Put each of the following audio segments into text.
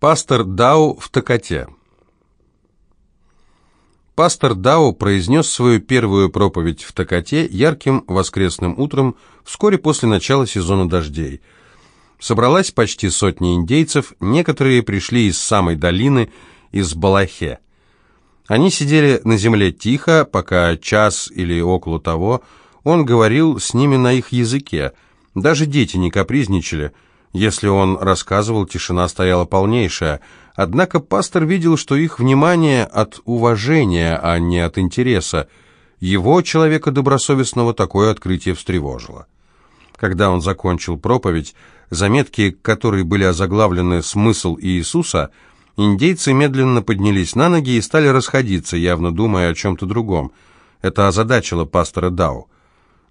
Пастор Дау в Токоте. Пастор Дау произнес свою первую проповедь в Токоте ярким воскресным утром вскоре после начала сезона дождей. Собралась почти сотня индейцев, некоторые пришли из самой долины, из Балахе. Они сидели на земле тихо, пока час или около того он говорил с ними на их языке. Даже дети не капризничали – если он рассказывал, тишина стояла полнейшая. Однако пастор видел, что их внимание от уважения, а не от интереса. Его, человека добросовестного, такое открытие встревожило. Когда он закончил проповедь, заметки, которые были озаглавлены «Смысл Иисуса», индейцы медленно поднялись на ноги и стали расходиться, явно думая о чем-то другом. Это озадачило пастора Дау.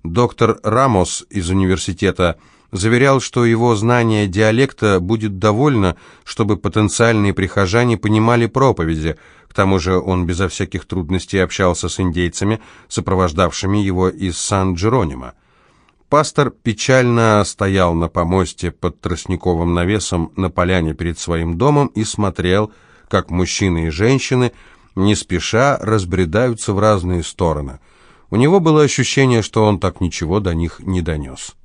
Доктор Рамос из университета заверял, что его знание диалекта будет довольно, чтобы потенциальные прихожане понимали проповеди. К тому же он безо всяких трудностей общался с индейцами, сопровождавшими его из Сан-Джеронима. Пастор печально стоял на помосте под тростниковым навесом на поляне перед своим домом и смотрел, как мужчины и женщины не спеша разбредаются в разные стороны. У него было ощущение, что он так ничего до них не донес.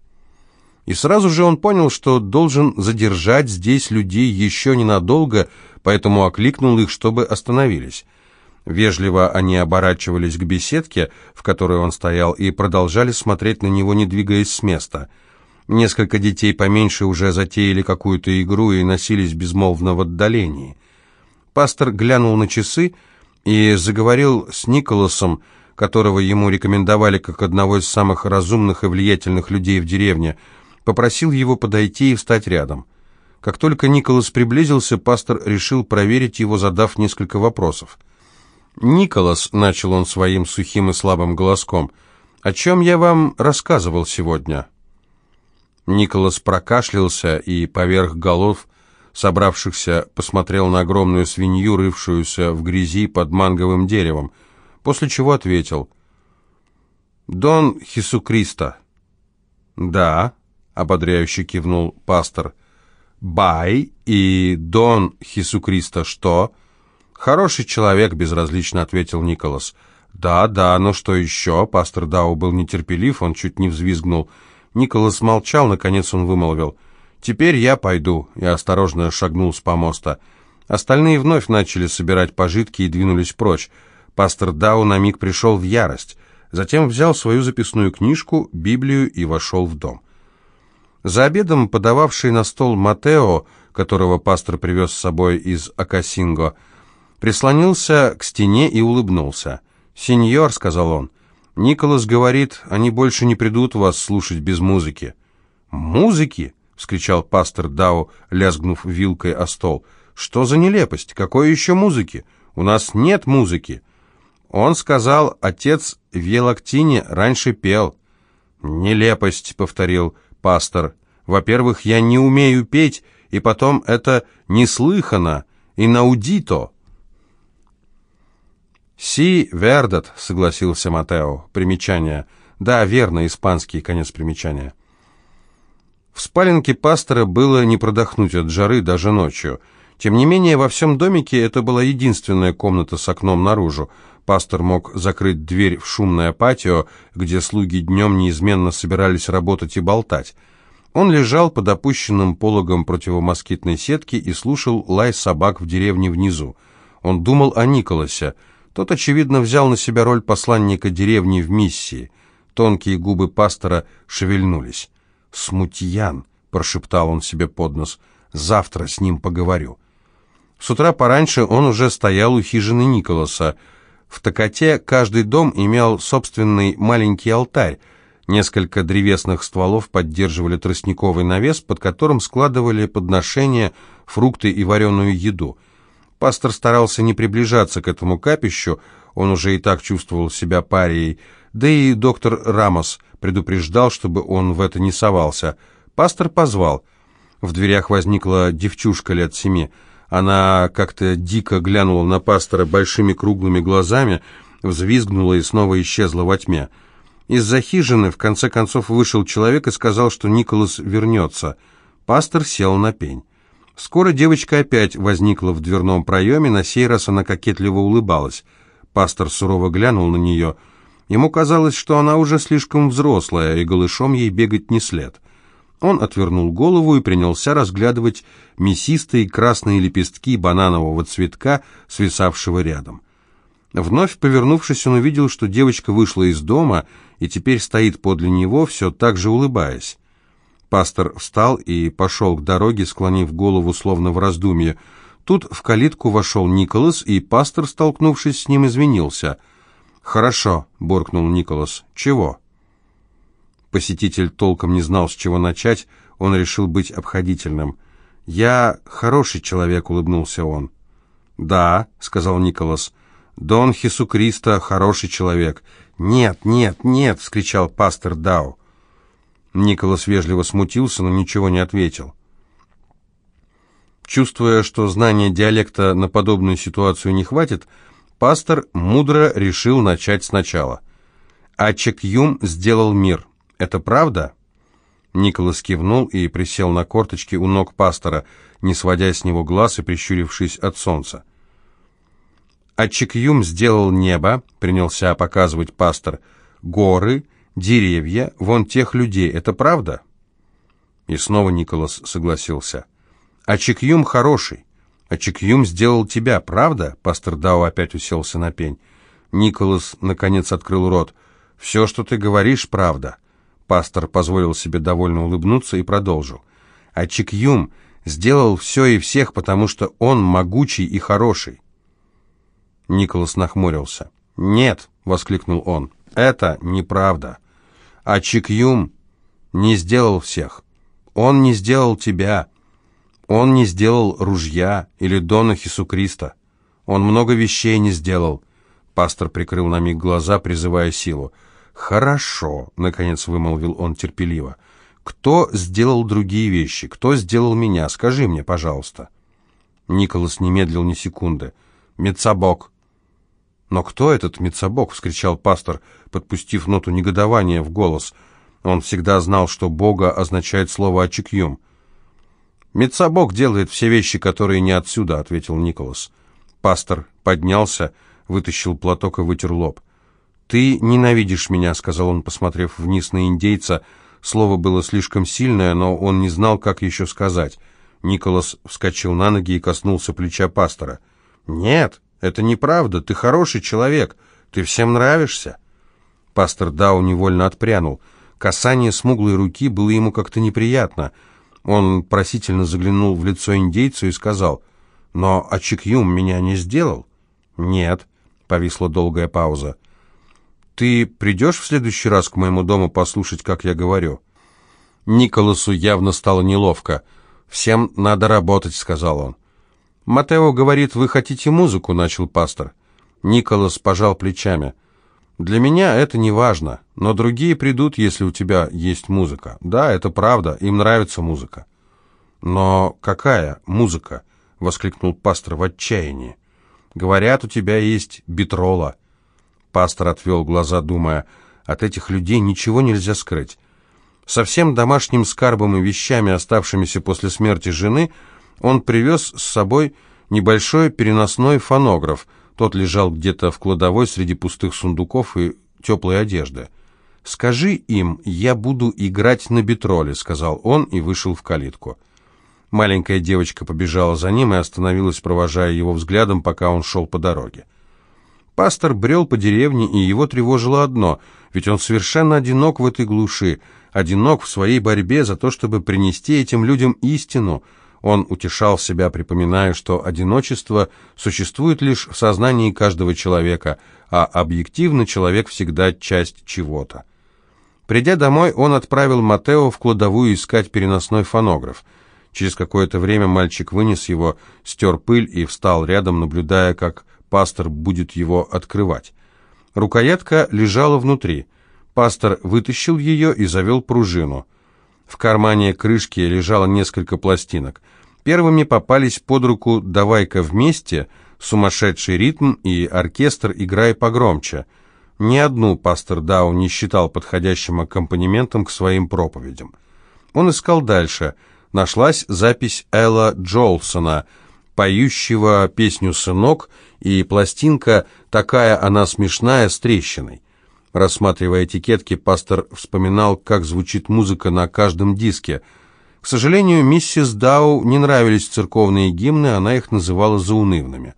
И сразу же он понял, что должен задержать здесь людей еще ненадолго, поэтому окликнул их, чтобы остановились. Вежливо они оборачивались к беседке, в которой он стоял, и продолжали смотреть на него, не двигаясь с места. Несколько детей поменьше уже затеяли какую-то игру и носились безмолвно в отдалении. Пастор глянул на часы и заговорил с Николасом, которого ему рекомендовали как одного из самых разумных и влиятельных людей в деревне – попросил его подойти и встать рядом. Как только Николас приблизился, пастор решил проверить его, задав несколько вопросов. «Николас», — начал он своим сухим и слабым голоском, — «о чем я вам рассказывал сегодня?» Николас прокашлялся и поверх голов собравшихся посмотрел на огромную свинью, рывшуюся в грязи под манговым деревом, после чего ответил «Дон Хисукриста». «Да», — ободряюще кивнул пастор. «Бай и Дон Хисукриста что?» «Хороший человек», — безразлично ответил Николас. «Да, да, но что еще?» Пастор Дау был нетерпелив, он чуть не взвизгнул. Николас молчал, наконец он вымолвил. «Теперь я пойду», — и осторожно шагнул с помоста. Остальные вновь начали собирать пожитки и двинулись прочь. Пастор Дау на миг пришел в ярость. Затем взял свою записную книжку, Библию и вошел в дом. За обедом подававший на стол Матео, которого пастор привез с собой из Акасинго, прислонился к стене и улыбнулся. «Сеньор», — сказал он, — «Николас говорит, они больше не придут вас слушать без музыки». «Музыки?» — вскричал пастор Дау, лязгнув вилкой о стол. «Что за нелепость? Какой еще музыки? У нас нет музыки». Он сказал, отец в Елактине раньше пел. «Нелепость», — повторил пастор. «Во-первых, я не умею петь, и потом это неслыханно, наудито. «Си вердат», — согласился Матео. Примечание. «Да, верно, испанский, конец примечания». В спаленке пастора было не продохнуть от жары даже ночью. Тем не менее, во всем домике это была единственная комната с окном наружу. Пастор мог закрыть дверь в шумное патио, где слуги днем неизменно собирались работать и болтать. Он лежал под опущенным пологом противомоскитной сетки и слушал лай собак в деревне внизу. Он думал о Николасе. Тот, очевидно, взял на себя роль посланника деревни в миссии. Тонкие губы пастора шевельнулись. «Смутьян», — прошептал он себе под нос, — «завтра с ним поговорю». С утра пораньше он уже стоял у хижины Николаса. В Токоте каждый дом имел собственный маленький алтарь. Несколько древесных стволов поддерживали тростниковый навес, под которым складывали подношения, фрукты и вареную еду. Пастор старался не приближаться к этому капищу, он уже и так чувствовал себя парией, да и доктор Рамос предупреждал, чтобы он в это не совался. Пастор позвал. В дверях возникла девчушка лет семи. Она как-то дико глянула на пастора большими круглыми глазами, взвизгнула и снова исчезла во тьме. Из-за хижины в конце концов вышел человек и сказал, что Николас вернется. Пастор сел на пень. Скоро девочка опять возникла в дверном проеме, на сей раз она кокетливо улыбалась. Пастор сурово глянул на нее. Ему казалось, что она уже слишком взрослая, и голышом ей бегать не след. Он отвернул голову и принялся разглядывать мясистые красные лепестки бананового цветка, свисавшего рядом. Вновь повернувшись, он увидел, что девочка вышла из дома и теперь стоит подле него, все так же улыбаясь. Пастор встал и пошел к дороге, склонив голову словно в раздумье. Тут в калитку вошел Николас, и пастор, столкнувшись с ним, извинился. «Хорошо», — буркнул Николас. «Чего?» Посетитель толком не знал, с чего начать, он решил быть обходительным. «Я хороший человек», — улыбнулся он. «Да», — сказал Николас, — «Дон Хисукриста хороший человек». «Нет, нет, нет!» — вскричал пастор Дау. Николас вежливо смутился, но ничего не ответил. Чувствуя, что знания диалекта на подобную ситуацию не хватит, пастор мудро решил начать сначала. А Чекюм сделал мир. Это правда?» Николас кивнул и присел на корточки у ног пастора, не сводя с него глаз и прищурившись от солнца. «А Чикьюм сделал небо», — принялся показывать пастор, — «горы, деревья, вон тех людей. Это правда?» И снова Николас согласился. «А Чикьюм хороший. А Чикьюм сделал тебя, правда?» Пастор Дао опять уселся на пень. Николас, наконец, открыл рот. «Все, что ты говоришь, правда». Пастор позволил себе довольно улыбнуться и продолжил. А Чикьюм сделал все и всех, потому что он могучий и хороший. Николас нахмурился. «Нет», — воскликнул он, — «это неправда. А Чикьюм не сделал всех. Он не сделал тебя. Он не сделал ружья или Дона Хисукриста. Он много вещей не сделал». Пастор прикрыл на миг глаза, призывая силу. «Хорошо», — наконец вымолвил он терпеливо. «Кто сделал другие вещи? Кто сделал меня? Скажи мне, пожалуйста». Николас не медлил ни секунды. «Мецабок». «Но кто этот Мецабок?» — вскричал пастор, подпустив ноту негодования в голос. Он всегда знал, что Бога означает слово «очекьюм». «Мецабок делает все вещи, которые не отсюда», — ответил Николас. Пастор поднялся, вытащил платок и вытер лоб. «Ты ненавидишь меня», — сказал он, посмотрев вниз на индейца. Слово было слишком сильное, но он не знал, как еще сказать. Николас вскочил на ноги и коснулся плеча пастора. «Нет, это неправда. Ты хороший человек. Ты всем нравишься». Пастор Дау невольно отпрянул. Касание смуглой руки было ему как-то неприятно. Он просительно заглянул в лицо индейцу и сказал, «Но Ачикюм меня не сделал?» «Нет», — повисла долгая пауза. «Ты придешь в следующий раз к моему дому послушать, как я говорю?» Николасу явно стало неловко. «Всем надо работать», — сказал он. «Матео говорит, вы хотите музыку», — начал пастор. Николас пожал плечами. «Для меня это не важно, но другие придут, если у тебя есть музыка. Да, это правда, им нравится музыка». «Но какая музыка?» — воскликнул пастор в отчаянии. «Говорят, у тебя есть битрола». Пастор отвел глаза, думая, от этих людей ничего нельзя скрыть. Со всем домашним скарбом и вещами, оставшимися после смерти жены, он привез с собой небольшой переносной фонограф. Тот лежал где-то в кладовой среди пустых сундуков и теплой одежды. «Скажи им, я буду играть на битроле», — сказал он и вышел в калитку. Маленькая девочка побежала за ним и остановилась, провожая его взглядом, пока он шел по дороге. Пастор брел по деревне, и его тревожило одно, ведь он совершенно одинок в этой глуши, одинок в своей борьбе за то, чтобы принести этим людям истину. Он утешал себя, припоминая, что одиночество существует лишь в сознании каждого человека, а объективно человек всегда часть чего-то. Придя домой, он отправил Матео в кладовую искать переносной фонограф. Через какое-то время мальчик вынес его, стер пыль и встал рядом, наблюдая, как Пастор будет его открывать. Рукоятка лежала внутри. Пастор вытащил ее и завел пружину. В кармане крышки лежало несколько пластинок. Первыми попались под руку «Давай-ка вместе», «Сумасшедший ритм» и «Оркестр, играй погромче». Ни одну пастор Дау не считал подходящим аккомпанементом к своим проповедям. Он искал дальше. нашлась запись Элла Джолсона, поющего песню «Сынок», и пластинка «Такая она смешная» с трещиной. Рассматривая этикетки, пастор вспоминал, как звучит музыка на каждом диске. К сожалению, миссис Дау не нравились церковные гимны, она их называла заунывными.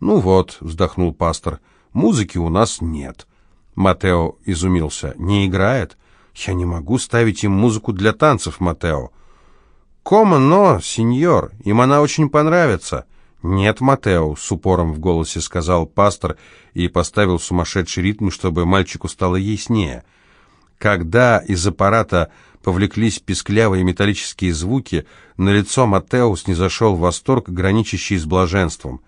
«Ну вот», — вздохнул пастор, — «музыки у нас нет». Матео изумился. «Не играет? Я не могу ставить им музыку для танцев, Матео». «Кома, но, сеньор, им она очень понравится». «Нет, Матео», — с упором в голосе сказал пастор и поставил сумасшедший ритм, чтобы мальчику стало яснее. Когда из аппарата повлеклись писклявые металлические звуки, на лицо Матео снизошел восторг, граничащий с блаженством.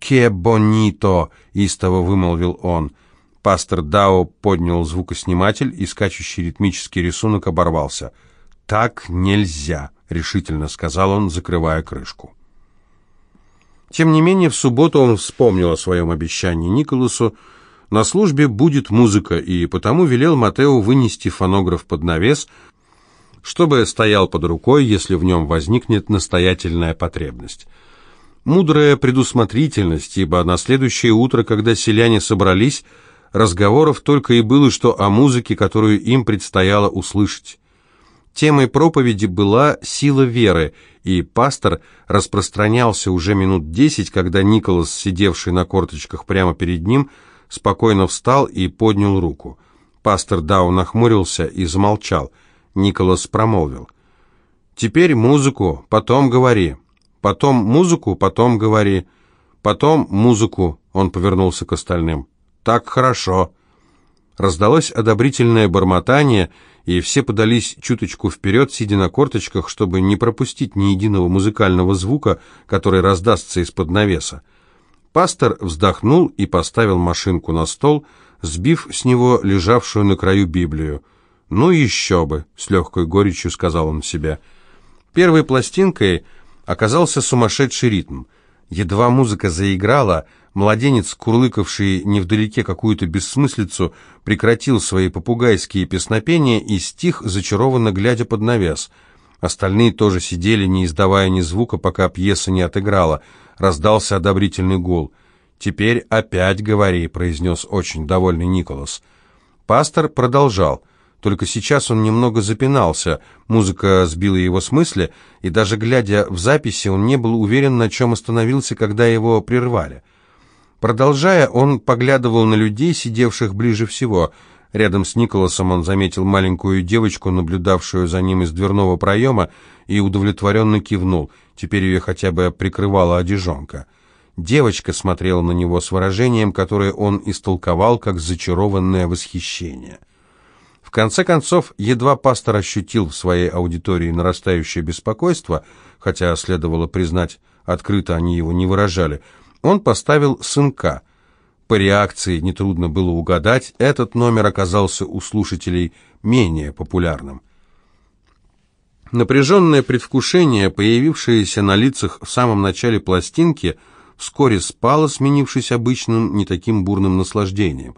«Ке бонито!» — истово вымолвил он. Пастор Дао поднял звукосниматель, и скачущий ритмический рисунок оборвался. «Так нельзя!» — решительно сказал он, закрывая крышку. Тем не менее, в субботу он вспомнил о своем обещании Николасу. На службе будет музыка, и потому велел Матео вынести фонограф под навес, чтобы стоял под рукой, если в нем возникнет настоятельная потребность. Мудрая предусмотрительность, ибо на следующее утро, когда селяне собрались, разговоров только и было, что о музыке, которую им предстояло услышать. Темой проповеди была «Сила веры», и пастор распространялся уже минут десять, когда Николас, сидевший на корточках прямо перед ним, спокойно встал и поднял руку. Пастор Дау нахмурился и замолчал. Николас промолвил. «Теперь музыку, потом говори. Потом музыку, потом говори. Потом музыку», — он повернулся к остальным. «Так хорошо». Раздалось одобрительное бормотание, и все подались чуточку вперед, сидя на корточках, чтобы не пропустить ни единого музыкального звука, который раздастся из-под навеса. Пастор вздохнул и поставил машинку на стол, сбив с него лежавшую на краю Библию. «Ну еще бы!» — с легкой горечью сказал он себе. Первой пластинкой оказался сумасшедший ритм. Едва музыка заиграла — Младенец, курлыкавший невдалеке какую-то бессмыслицу, прекратил свои попугайские песнопения и стих, зачарованно глядя под навес. Остальные тоже сидели, не издавая ни звука, пока пьеса не отыграла. Раздался одобрительный гул. «Теперь опять говори», — произнес очень довольный Николас. Пастор продолжал. Только сейчас он немного запинался, музыка сбила его с мысли, и даже глядя в записи, он не был уверен, на чем остановился, когда его прервали. Продолжая, он поглядывал на людей, сидевших ближе всего. Рядом с Николасом он заметил маленькую девочку, наблюдавшую за ним из дверного проема, и удовлетворенно кивнул. Теперь ее хотя бы прикрывала одежонка. Девочка смотрела на него с выражением, которое он истолковал как зачарованное восхищение. В конце концов, едва пастор ощутил в своей аудитории нарастающее беспокойство, хотя следовало признать, открыто они его не выражали – он поставил сынка. По реакции нетрудно было угадать, этот номер оказался у слушателей менее популярным. Напряженное предвкушение, появившееся на лицах в самом начале пластинки, вскоре спало, сменившись обычным, не таким бурным наслаждением.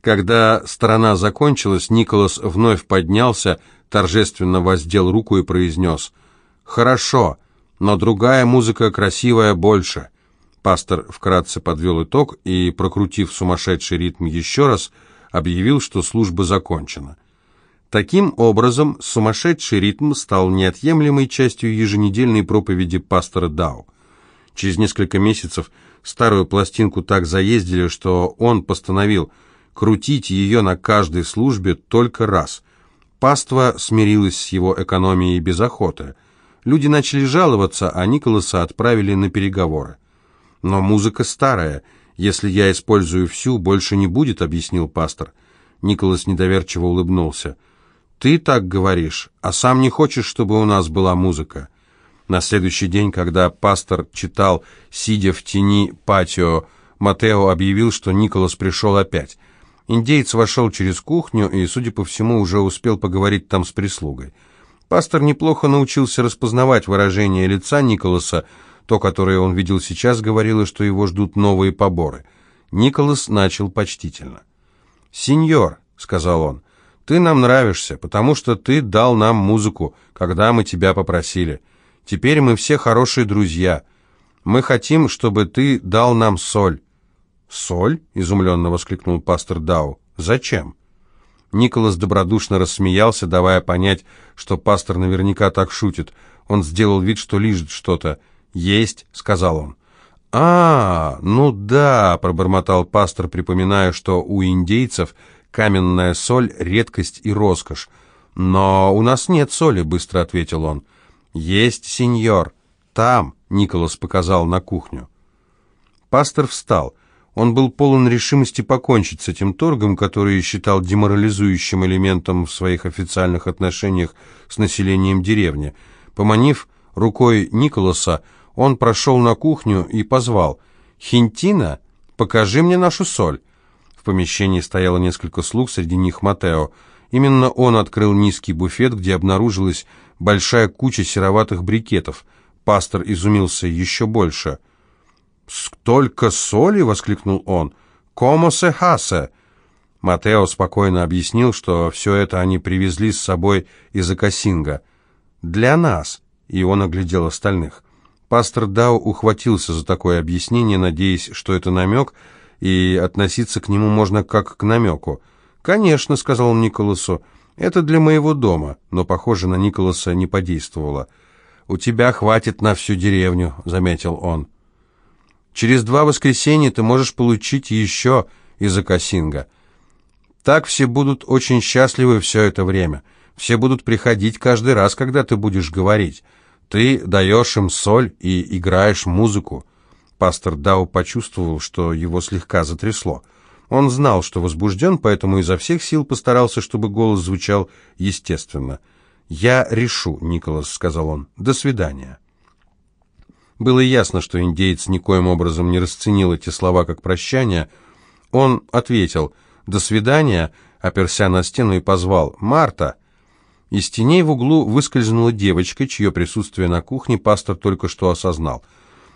Когда сторона закончилась, Николас вновь поднялся, торжественно воздел руку и произнес «Хорошо, но другая музыка красивая больше». Пастор вкратце подвел итог и, прокрутив сумасшедший ритм еще раз, объявил, что служба закончена. Таким образом, сумасшедший ритм стал неотъемлемой частью еженедельной проповеди пастора Дау. Через несколько месяцев старую пластинку так заездили, что он постановил крутить ее на каждой службе только раз. Паства смирилась с его экономией без охоты. Люди начали жаловаться, а Николаса отправили на переговоры. «Но музыка старая. Если я использую всю, больше не будет», — объяснил пастор. Николас недоверчиво улыбнулся. «Ты так говоришь, а сам не хочешь, чтобы у нас была музыка?» На следующий день, когда пастор читал, сидя в тени патио, Матео объявил, что Николас пришел опять. Индеец вошел через кухню и, судя по всему, уже успел поговорить там с прислугой. Пастор неплохо научился распознавать выражение лица Николаса, то, которое он видел сейчас, говорило, что его ждут новые поборы. Николас начал почтительно. «Сеньор», — сказал он, — Ты нам нравишься, потому что ты дал нам музыку, когда мы тебя попросили. Теперь мы все хорошие друзья. Мы хотим, чтобы ты дал нам соль». «Соль?» — изумленно воскликнул пастор Дау. «Зачем?» Николас добродушно рассмеялся, давая понять, что пастор наверняка так шутит. Он сделал вид, что лижет что-то. «Есть», — сказал он. «А, ну да», — пробормотал пастор, припоминая, что у индейцев каменная соль — редкость и роскошь. «Но у нас нет соли», — быстро ответил он. «Есть, сеньор. Там», — Николас показал на кухню. Пастор встал. Он был полон решимости покончить с этим торгом, который считал деморализующим элементом в своих официальных отношениях с населением деревни. Поманив рукой Николаса, он прошел на кухню и позвал «Хинтина, покажи мне нашу соль». В помещении стояло несколько слуг, среди них Матео. Именно он открыл низкий буфет, где обнаружилась большая куча сероватых брикетов. Пастор изумился еще больше – «Столько соли!» — воскликнул он. «Комо се хасе!» Матео спокойно объяснил, что все это они привезли с собой из Акасинга. «Для нас!» — и он оглядел остальных. Пастор Дау ухватился за такое объяснение, надеясь, что это намек, и относиться к нему можно как к намеку. «Конечно», — сказал он Николасу, — «это для моего дома», но, похоже, на Николаса не подействовало. «У тебя хватит на всю деревню», — заметил он. Через два воскресенья ты можешь получить еще из Акасинга. Так все будут очень счастливы все это время. Все будут приходить каждый раз, когда ты будешь говорить. Ты даешь им соль и играешь музыку. Пастор Дау почувствовал, что его слегка затрясло. Он знал, что возбужден, поэтому изо всех сил постарался, чтобы голос звучал естественно. «Я решу», — Николас сказал он. «До свидания». Было ясно, что индеец никоим образом не расценил эти слова как прощание. Он ответил «До свидания», оперся на стену и позвал «Марта». Из теней в углу выскользнула девочка, чье присутствие на кухне пастор только что осознал.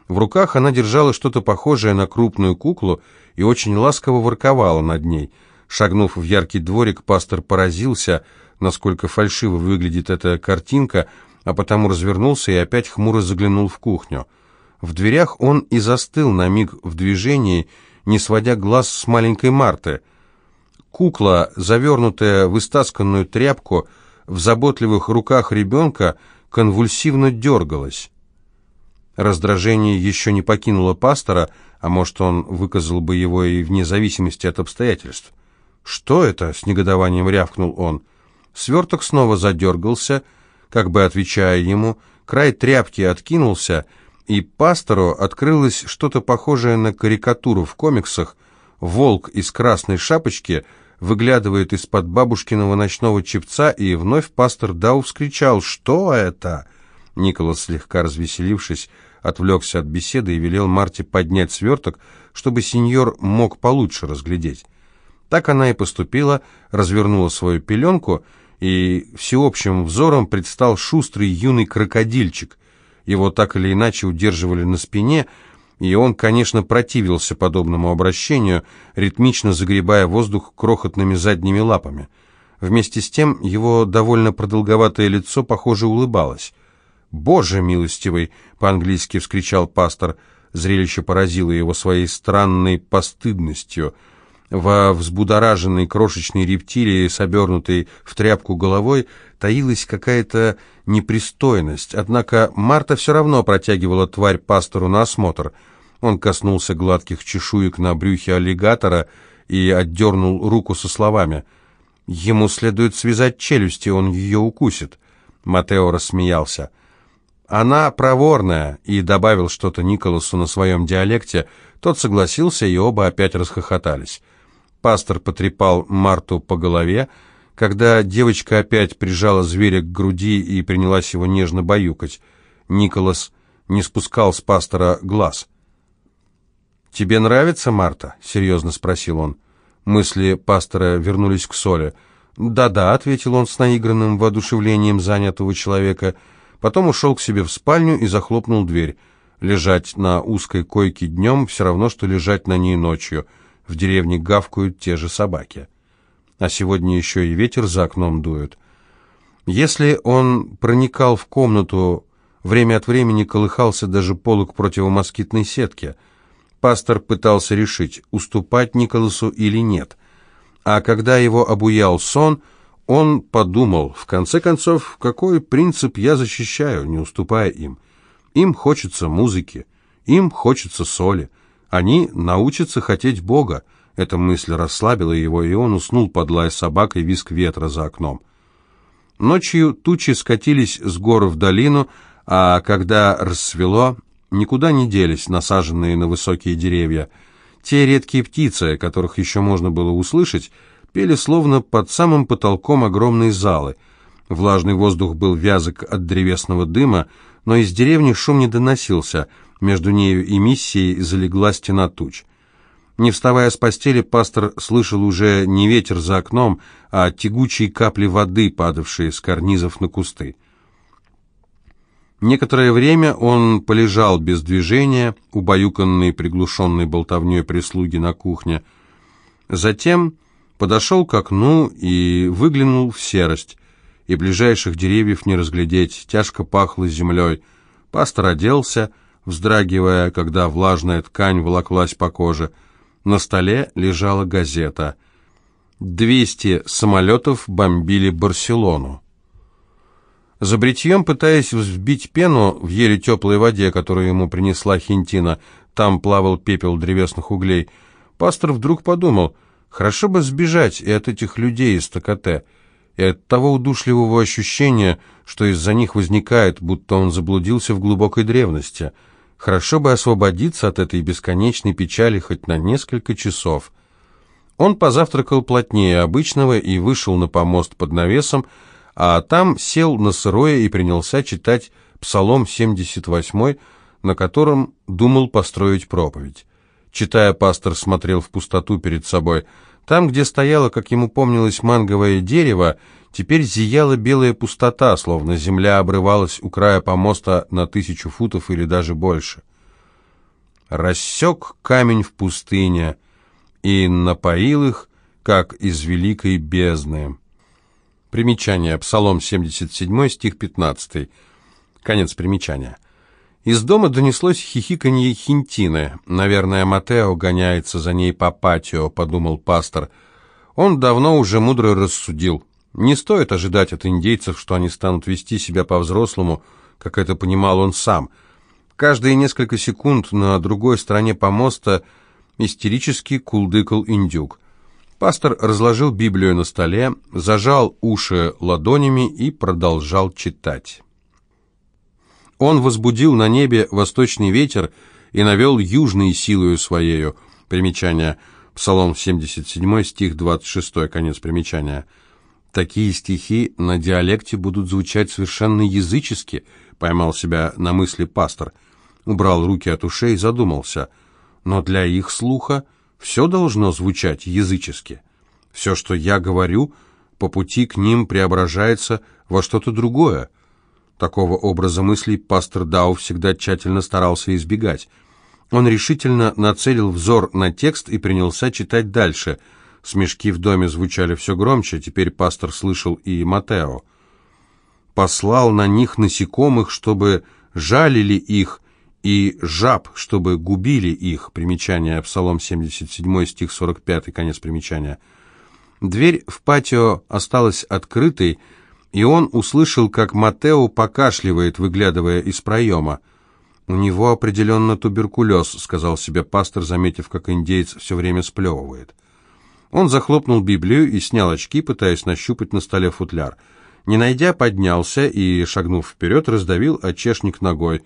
В руках она держала что-то похожее на крупную куклу и очень ласково ворковала над ней. Шагнув в яркий дворик, пастор поразился, насколько фальшиво выглядит эта картинка – а потому развернулся и опять хмуро заглянул в кухню. В дверях он и застыл на миг в движении, не сводя глаз с маленькой Марты. Кукла, завернутая в истасканную тряпку, в заботливых руках ребенка, конвульсивно дергалась. Раздражение еще не покинуло пастора, а может, он выказал бы его и вне зависимости от обстоятельств. «Что это?» — с негодованием рявкнул он. Сверток снова задергался — как бы отвечая ему, край тряпки откинулся, и пастору открылось что-то похожее на карикатуру в комиксах. Волк из красной шапочки выглядывает из-под бабушкиного ночного чепца, и вновь пастор Дау вскричал «Что это?». Николас, слегка развеселившись, отвлекся от беседы и велел Марте поднять сверток, чтобы сеньор мог получше разглядеть. Так она и поступила, развернула свою пеленку и всеобщим взором предстал шустрый юный крокодильчик. Его так или иначе удерживали на спине, и он, конечно, противился подобному обращению, ритмично загребая воздух крохотными задними лапами. Вместе с тем его довольно продолговатое лицо, похоже, улыбалось. «Боже милостивый!» — по-английски вскричал пастор. Зрелище поразило его своей странной постыдностью — во взбудораженной крошечной рептилии с обернутой в тряпку головой таилась какая-то непристойность, однако Марта все равно протягивала тварь пастору на осмотр. Он коснулся гладких чешуек на брюхе аллигатора и отдернул руку со словами «Ему следует связать челюсти, он ее укусит». Матео рассмеялся. «Она проворная», и добавил что-то Николасу на своем диалекте. Тот согласился, и оба опять расхохотались. Пастор потрепал Марту по голове, когда девочка опять прижала зверя к груди и принялась его нежно баюкать. Николас не спускал с пастора глаз. «Тебе нравится, Марта?» — серьезно спросил он. Мысли пастора вернулись к Соле. «Да-да», — ответил он с наигранным воодушевлением занятого человека, потом ушел к себе в спальню и захлопнул дверь. Лежать на узкой койке днем все равно, что лежать на ней ночью — в деревне гавкают те же собаки. а сегодня еще и ветер за окном дует. Если он проникал в комнату, время от времени колыхался даже полог противомоскитной сетки. Пастор пытался решить, уступать Николасу или нет. А когда его обуял сон, он подумал, в конце концов, какой принцип я защищаю, не уступая им. Им хочется музыки, им хочется соли. Они научатся хотеть Бога. Эта мысль расслабила его, и он уснул под лай собак и виск ветра за окном. Ночью тучи скатились с гор в долину, а когда рассвело, никуда не делись насаженные на высокие деревья. Те редкие птицы, которых еще можно было услышать, пели словно под самым потолком огромной залы. Влажный воздух был вязок от древесного дыма, но из деревни шум не доносился, между нею и миссией залегла стена туч. Не вставая с постели, пастор слышал уже не ветер за окном, а тягучие капли воды, падавшие с карнизов на кусты. Некоторое время он полежал без движения, убаюканный приглушенной болтовней прислуги на кухне. Затем подошел к окну и выглянул в серость, и ближайших деревьев не разглядеть, тяжко пахло землей. Пастор оделся, вздрагивая, когда влажная ткань волоклась по коже. На столе лежала газета. «Двести самолетов бомбили Барселону». За бритьем, пытаясь взбить пену в еле теплой воде, которую ему принесла Хинтина, там плавал пепел древесных углей, пастор вдруг подумал, хорошо бы сбежать и от этих людей из ТКТ, и от того удушливого ощущения, что из-за них возникает, будто он заблудился в глубокой древности – Хорошо бы освободиться от этой бесконечной печали хоть на несколько часов. Он позавтракал плотнее обычного и вышел на помост под навесом, а там сел на сырое и принялся читать Псалом 78, на котором думал построить проповедь. Читая, пастор смотрел в пустоту перед собой. Там, где стояло, как ему помнилось, манговое дерево, Теперь зияла белая пустота, словно земля обрывалась у края помоста на тысячу футов или даже больше. Рассек камень в пустыне и напоил их, как из великой бездны. Примечание. Псалом 77, стих 15. Конец примечания. Из дома донеслось хихиканье Хинтины. «Наверное, Матео гоняется за ней по патио», — подумал пастор. Он давно уже мудро рассудил. Не стоит ожидать от индейцев, что они станут вести себя по-взрослому, как это понимал он сам. Каждые несколько секунд на другой стороне помоста истерически кулдыкал индюк. Пастор разложил Библию на столе, зажал уши ладонями и продолжал читать. Он возбудил на небе восточный ветер и навел южной силою своею. Примечание. Псалом 77, стих 26, конец примечания. Такие стихи на диалекте будут звучать совершенно язычески, поймал себя на мысли пастор. Убрал руки от ушей и задумался. Но для их слуха все должно звучать язычески. Все, что я говорю, по пути к ним преображается во что-то другое. Такого образа мыслей пастор Дау всегда тщательно старался избегать. Он решительно нацелил взор на текст и принялся читать дальше – Смешки в доме звучали все громче, теперь пастор слышал и Матео. «Послал на них насекомых, чтобы жалили их, и жаб, чтобы губили их». Примечание, Псалом 77, стих 45, конец примечания. Дверь в патио осталась открытой, и он услышал, как Матео покашливает, выглядывая из проема. «У него определенно туберкулез», — сказал себе пастор, заметив, как индейец все время сплевывает. Он захлопнул Библию и снял очки, пытаясь нащупать на столе футляр. Не найдя, поднялся и, шагнув вперед, раздавил очешник ногой.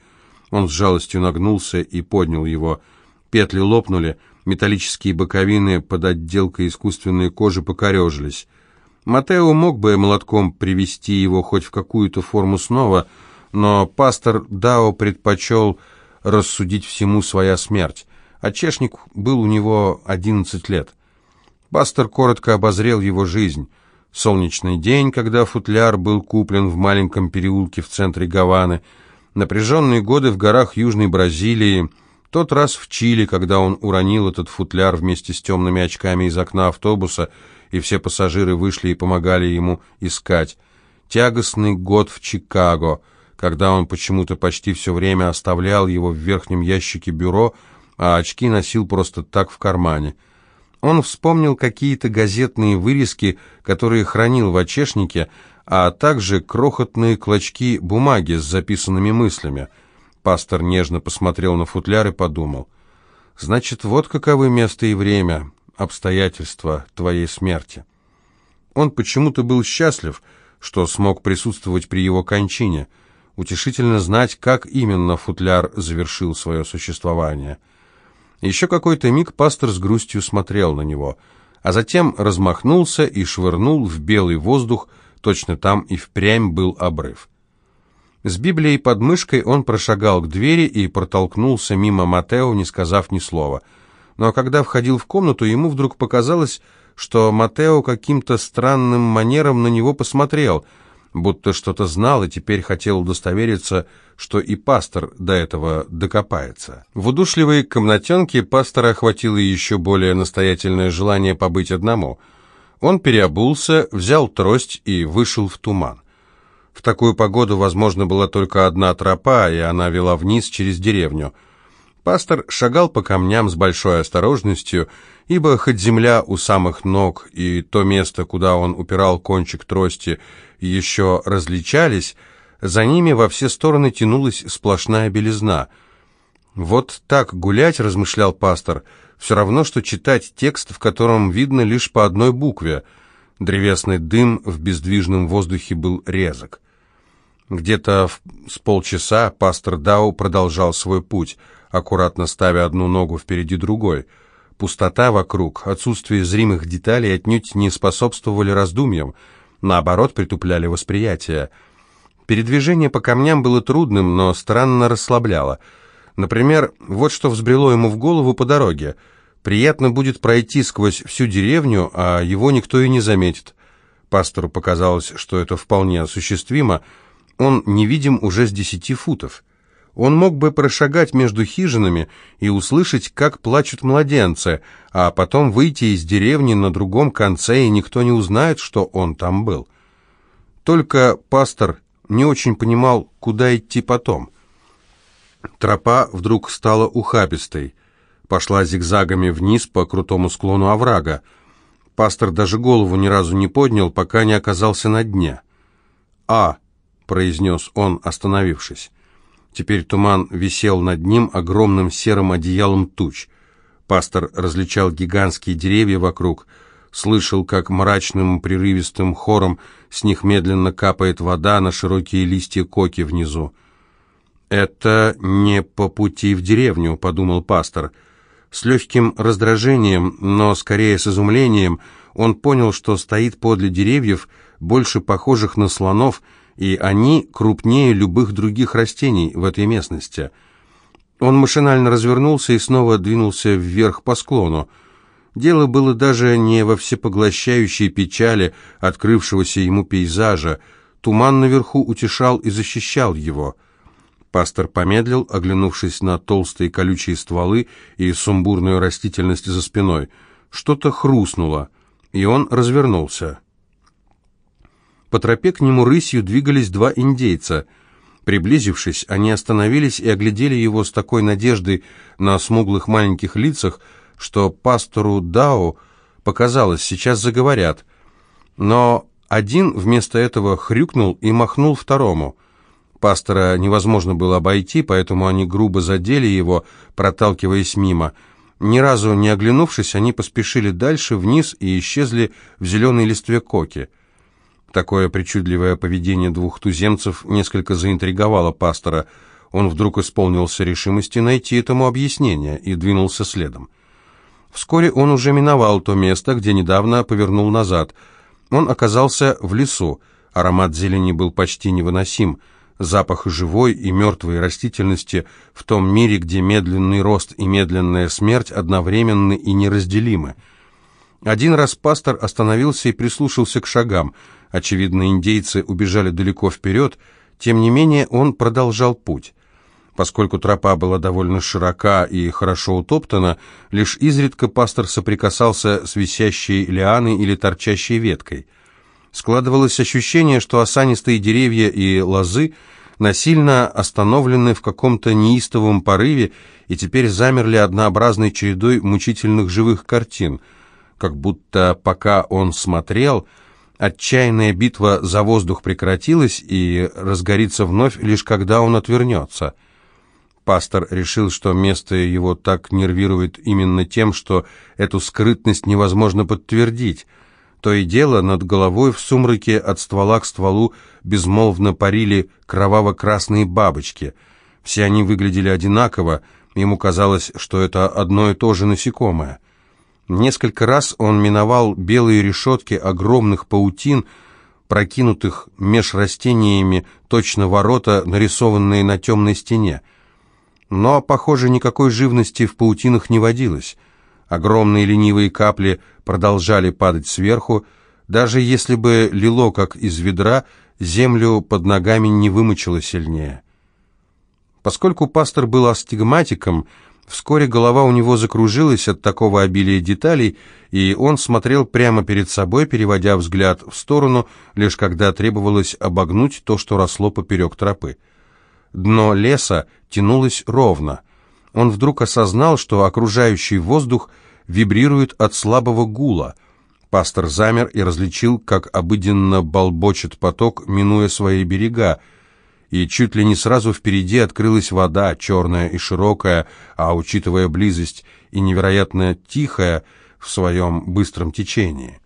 Он с жалостью нагнулся и поднял его. Петли лопнули, металлические боковины под отделкой искусственной кожи покорежились. Матео мог бы молотком привести его хоть в какую-то форму снова, но пастор Дао предпочел рассудить всему своя смерть. Очешник был у него одиннадцать лет. Пастор коротко обозрел его жизнь. Солнечный день, когда футляр был куплен в маленьком переулке в центре Гаваны, напряженные годы в горах Южной Бразилии, тот раз в Чили, когда он уронил этот футляр вместе с темными очками из окна автобуса и все пассажиры вышли и помогали ему искать. Тягостный год в Чикаго, когда он почему-то почти все время оставлял его в верхнем ящике бюро, а очки носил просто так в кармане. Он вспомнил какие-то газетные вырезки, которые хранил в очешнике, а также крохотные клочки бумаги с записанными мыслями. Пастор нежно посмотрел на футляр и подумал. «Значит, вот каковы место и время, обстоятельства твоей смерти». Он почему-то был счастлив, что смог присутствовать при его кончине. Утешительно знать, как именно футляр завершил свое существование. Еще какой-то миг пастор с грустью смотрел на него, а затем размахнулся и швырнул в белый воздух, точно там и впрямь был обрыв. С Библией под мышкой он прошагал к двери и протолкнулся мимо Матео, не сказав ни слова. Но когда входил в комнату, ему вдруг показалось, что Матео каким-то странным манером на него посмотрел, будто что-то знал и теперь хотел удостовериться, что и пастор до этого докопается. В удушливой комнатенке пастора охватило еще более настоятельное желание побыть одному – он переобулся, взял трость и вышел в туман. В такую погоду, возможно, была только одна тропа, и она вела вниз через деревню. Пастор шагал по камням с большой осторожностью, ибо хоть земля у самых ног и то место, куда он упирал кончик трости, еще различались, за ними во все стороны тянулась сплошная белизна. «Вот так гулять», — размышлял пастор, — все равно, что читать текст, в котором видно лишь по одной букве. Древесный дым в бездвижном воздухе был резок. Где-то с полчаса пастор Дау продолжал свой путь, аккуратно ставя одну ногу впереди другой. Пустота вокруг, отсутствие зримых деталей отнюдь не способствовали раздумьям, наоборот, притупляли восприятие. Передвижение по камням было трудным, но странно расслабляло – Например, вот что взбрело ему в голову по дороге. Приятно будет пройти сквозь всю деревню, а его никто и не заметит. Пастору показалось, что это вполне осуществимо. Он невидим уже с десяти футов. Он мог бы прошагать между хижинами и услышать, как плачут младенцы, а потом выйти из деревни на другом конце, и никто не узнает, что он там был. Только пастор не очень понимал, куда идти потом. Тропа вдруг стала ухабистой, пошла зигзагами вниз по крутому склону оврага. Пастор даже голову ни разу не поднял, пока не оказался на дне. «А!» — произнес он, остановившись. Теперь туман висел над ним огромным серым одеялом туч. Пастор различал гигантские деревья вокруг, слышал, как мрачным прерывистым хором с них медленно капает вода на широкие листья коки внизу. «Это не по пути в деревню», — подумал пастор. С легким раздражением, но скорее с изумлением, он понял, что стоит подле деревьев, больше похожих на слонов, и они крупнее любых других растений в этой местности. Он машинально развернулся и снова двинулся вверх по склону. Дело было даже не во всепоглощающей печали открывшегося ему пейзажа. Туман наверху утешал и защищал его. Пастор помедлил, оглянувшись на толстые колючие стволы и сумбурную растительность за спиной. Что-то хрустнуло, и он развернулся. По тропе к нему рысью двигались два индейца. Приблизившись, они остановились и оглядели его с такой надеждой на смуглых маленьких лицах, что пастору Дао показалось, сейчас заговорят. Но один вместо этого хрюкнул и махнул второму — Пастора невозможно было обойти, поэтому они грубо задели его, проталкиваясь мимо. Ни разу не оглянувшись, они поспешили дальше, вниз и исчезли в зеленой листве коки. Такое причудливое поведение двух туземцев несколько заинтриговало пастора. Он вдруг исполнился решимости найти этому объяснение и двинулся следом. Вскоре он уже миновал то место, где недавно повернул назад. Он оказался в лесу. Аромат зелени был почти невыносим – запах живой и мертвой растительности в том мире, где медленный рост и медленная смерть одновременны и неразделимы. Один раз пастор остановился и прислушался к шагам. Очевидно, индейцы убежали далеко вперед, тем не менее он продолжал путь. Поскольку тропа была довольно широка и хорошо утоптана, лишь изредка пастор соприкасался с висящей лианой или торчащей веткой. Складывалось ощущение, что осанистые деревья и лозы насильно остановлены в каком-то неистовом порыве и теперь замерли однообразной чередой мучительных живых картин, как будто пока он смотрел, отчаянная битва за воздух прекратилась и разгорится вновь лишь когда он отвернется – Пастор решил, что место его так нервирует именно тем, что эту скрытность невозможно подтвердить. То и дело над головой в сумраке от ствола к стволу безмолвно парили кроваво-красные бабочки. Все они выглядели одинаково, ему казалось, что это одно и то же насекомое. Несколько раз он миновал белые решетки огромных паутин, прокинутых меж растениями точно ворота, нарисованные на темной стене. Но, похоже, никакой живности в паутинах не водилось. Огромные ленивые капли продолжали падать сверху, даже если бы лило, как из ведра, землю под ногами не вымочило сильнее. Поскольку пастор был астигматиком, вскоре голова у него закружилась от такого обилия деталей, и он смотрел прямо перед собой, переводя взгляд в сторону, лишь когда требовалось обогнуть то, что росло поперек тропы. Дно леса тянулось ровно. Он вдруг осознал, что окружающий воздух вибрирует от слабого гула. Пастор замер и различил, как обыденно болбочет поток, минуя свои берега, и чуть ли не сразу впереди открылась вода, черная и широкая, а учитывая близость и невероятно тихая в своем быстром течении.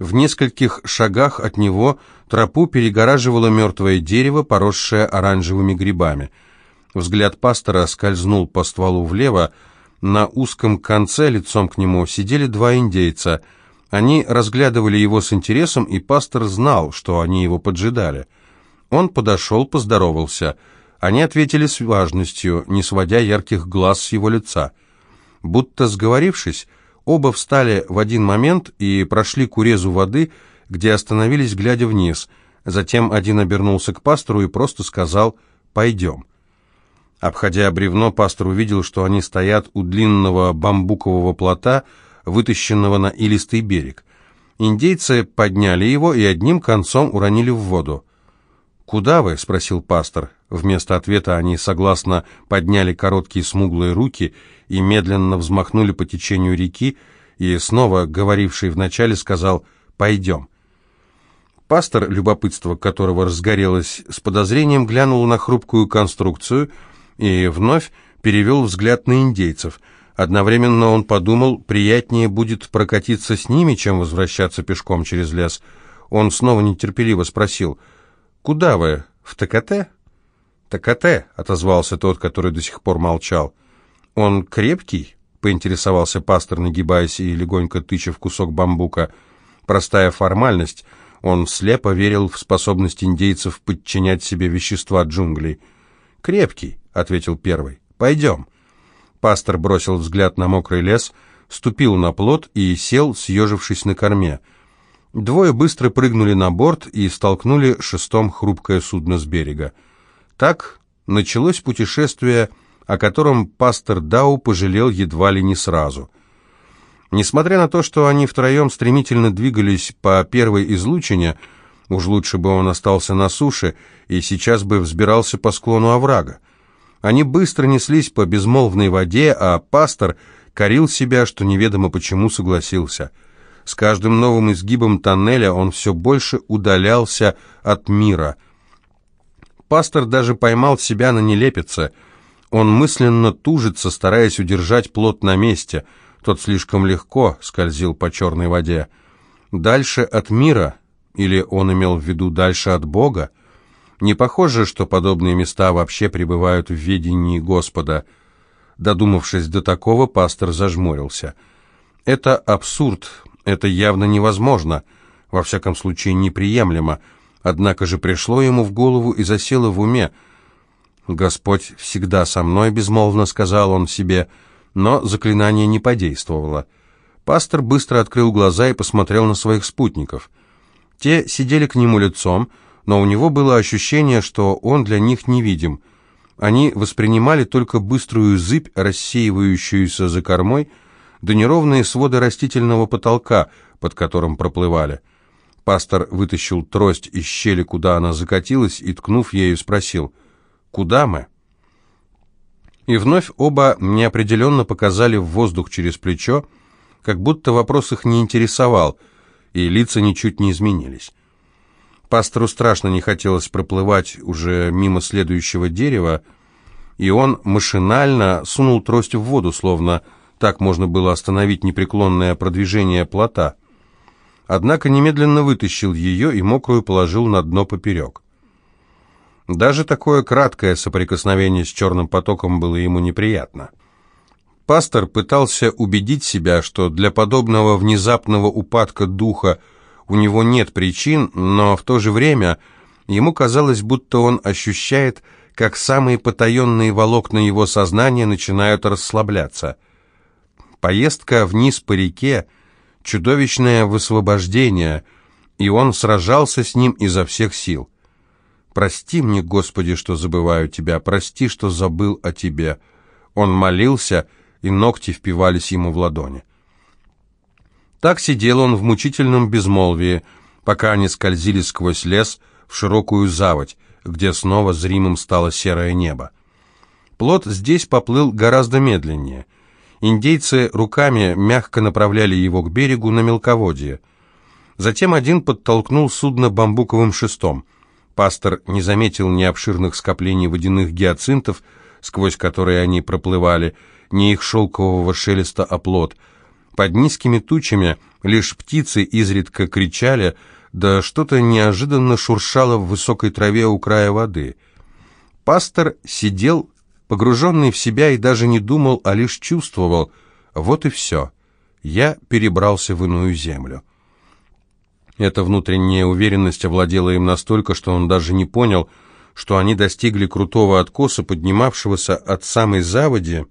В нескольких шагах от него тропу перегораживало мертвое дерево, поросшее оранжевыми грибами. Взгляд пастора скользнул по стволу влево. На узком конце, лицом к нему, сидели два индейца. Они разглядывали его с интересом, и пастор знал, что они его поджидали. Он подошел, поздоровался. Они ответили с важностью, не сводя ярких глаз с его лица. Будто сговорившись, Оба встали в один момент и прошли к урезу воды, где остановились, глядя вниз. Затем один обернулся к пастору и просто сказал «пойдем». Обходя бревно, пастор увидел, что они стоят у длинного бамбукового плота, вытащенного на илистый берег. Индейцы подняли его и одним концом уронили в воду. «Куда вы?» — спросил пастор. Вместо ответа они согласно подняли короткие смуглые руки и медленно взмахнули по течению реки, и снова говоривший вначале сказал «пойдем». Пастор, любопытство которого разгорелось, с подозрением глянул на хрупкую конструкцию и вновь перевел взгляд на индейцев. Одновременно он подумал, приятнее будет прокатиться с ними, чем возвращаться пешком через лес. Он снова нетерпеливо спросил «Куда вы? В ТКТ?» «ТКТ», — отозвался тот, который до сих пор молчал. «Он крепкий?» — поинтересовался пастор, нагибаясь и легонько тыча в кусок бамбука. Простая формальность. Он слепо верил в способность индейцев подчинять себе вещества джунглей. «Крепкий», — ответил первый. «Пойдем». Пастор бросил взгляд на мокрый лес, ступил на плот и сел, съежившись на корме. Двое быстро прыгнули на борт и столкнули шестом хрупкое судно с берега. Так началось путешествие, о котором пастор Дау пожалел едва ли не сразу. Несмотря на то, что они втроем стремительно двигались по первой излучине, уж лучше бы он остался на суше и сейчас бы взбирался по склону оврага. Они быстро неслись по безмолвной воде, а пастор корил себя, что неведомо почему согласился. С каждым новым изгибом тоннеля он все больше удалялся от мира – Пастор даже поймал себя на нелепице. Он мысленно тужится, стараясь удержать плод на месте. Тот слишком легко скользил по черной воде. Дальше от мира, или он имел в виду дальше от Бога? Не похоже, что подобные места вообще пребывают в ведении Господа. Додумавшись до такого, пастор зажмурился. Это абсурд, это явно невозможно, во всяком случае неприемлемо. Однако же пришло ему в голову и засело в уме. «Господь всегда со мной», — безмолвно сказал он себе, но заклинание не подействовало. Пастор быстро открыл глаза и посмотрел на своих спутников. Те сидели к нему лицом, но у него было ощущение, что он для них невидим. они воспринимали только быструю зыбь, рассеивающуюся за кормой, да неровные своды растительного потолка, под которым проплывали. Пастор вытащил трость из щели, куда она закатилась, и, ткнув ею, спросил, «Куда мы?» И вновь оба неопределенно показали в воздух через плечо, как будто вопрос их не интересовал, и лица ничуть не изменились. Пастору страшно не хотелось проплывать уже мимо следующего дерева, и он машинально сунул трость в воду, словно так можно было остановить непреклонное продвижение плота. Однако немедленно вытащил ее и мокрую положил на дно поперек. Даже такое краткое соприкосновение с черным потоком было ему неприятно. Пастор пытался убедить себя, что для подобного внезапного упадка духа у него нет причин, но в то же время ему казалось, будто он ощущает, как самые потаенные волокна его сознания начинают расслабляться. Поездка вниз по реке — чудовищное высвобождение, и он сражался с ним изо всех сил. «Прости мне, Господи, что забываю Тебя, прости, что забыл о Тебе». Он молился, и ногти впивались ему в ладони. Так сидел он в мучительном безмолвии, пока они скользили сквозь лес в широкую заводь, где снова зримым стало серое небо. Плот здесь поплыл гораздо медленнее. Индейцы руками мягко направляли его к берегу на мелководье. Затем один подтолкнул судно бамбуковым шестом. Пастор не заметил ни обширных скоплений водяных гиацинтов, сквозь которые они проплывали, ни их шелкового шелеста оплот — под низкими тучами лишь птицы изредка кричали, да что-то неожиданно шуршало в высокой траве у края воды. Пастор сидел, погруженный в себя, и даже не думал, а лишь чувствовал. Вот и все. Я перебрался в иную землю. Эта внутренняя уверенность овладела им настолько, что он даже не понял, что они достигли крутого откоса, поднимавшегося от самой заводи,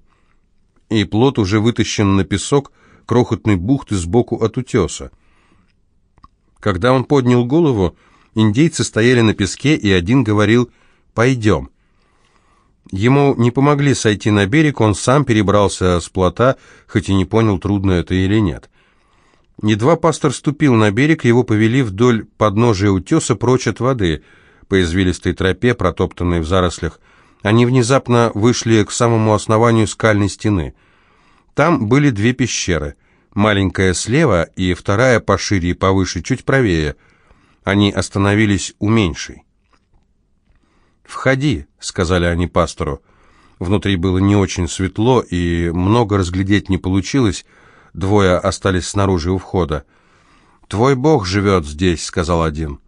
и плот уже вытащен на песок, крохотной бухты сбоку от утеса. Когда он поднял голову, индейцы стояли на песке, и один говорил «пойдем». Ему не помогли сойти на берег, он сам перебрался с плота, хоть и не понял, трудно это или нет. Едва пастор ступил на берег, его повели вдоль подножия утеса прочь от воды, по извилистой тропе, протоптанной в зарослях. Они внезапно вышли к самому основанию скальной стены – там были две пещеры, маленькая слева и вторая пошире и повыше, чуть правее. Они остановились у меньшей. «Входи», — сказали они пастору. Внутри было не очень светло, и много разглядеть не получилось. Двое остались снаружи у входа. «Твой Бог живет здесь», — сказал один.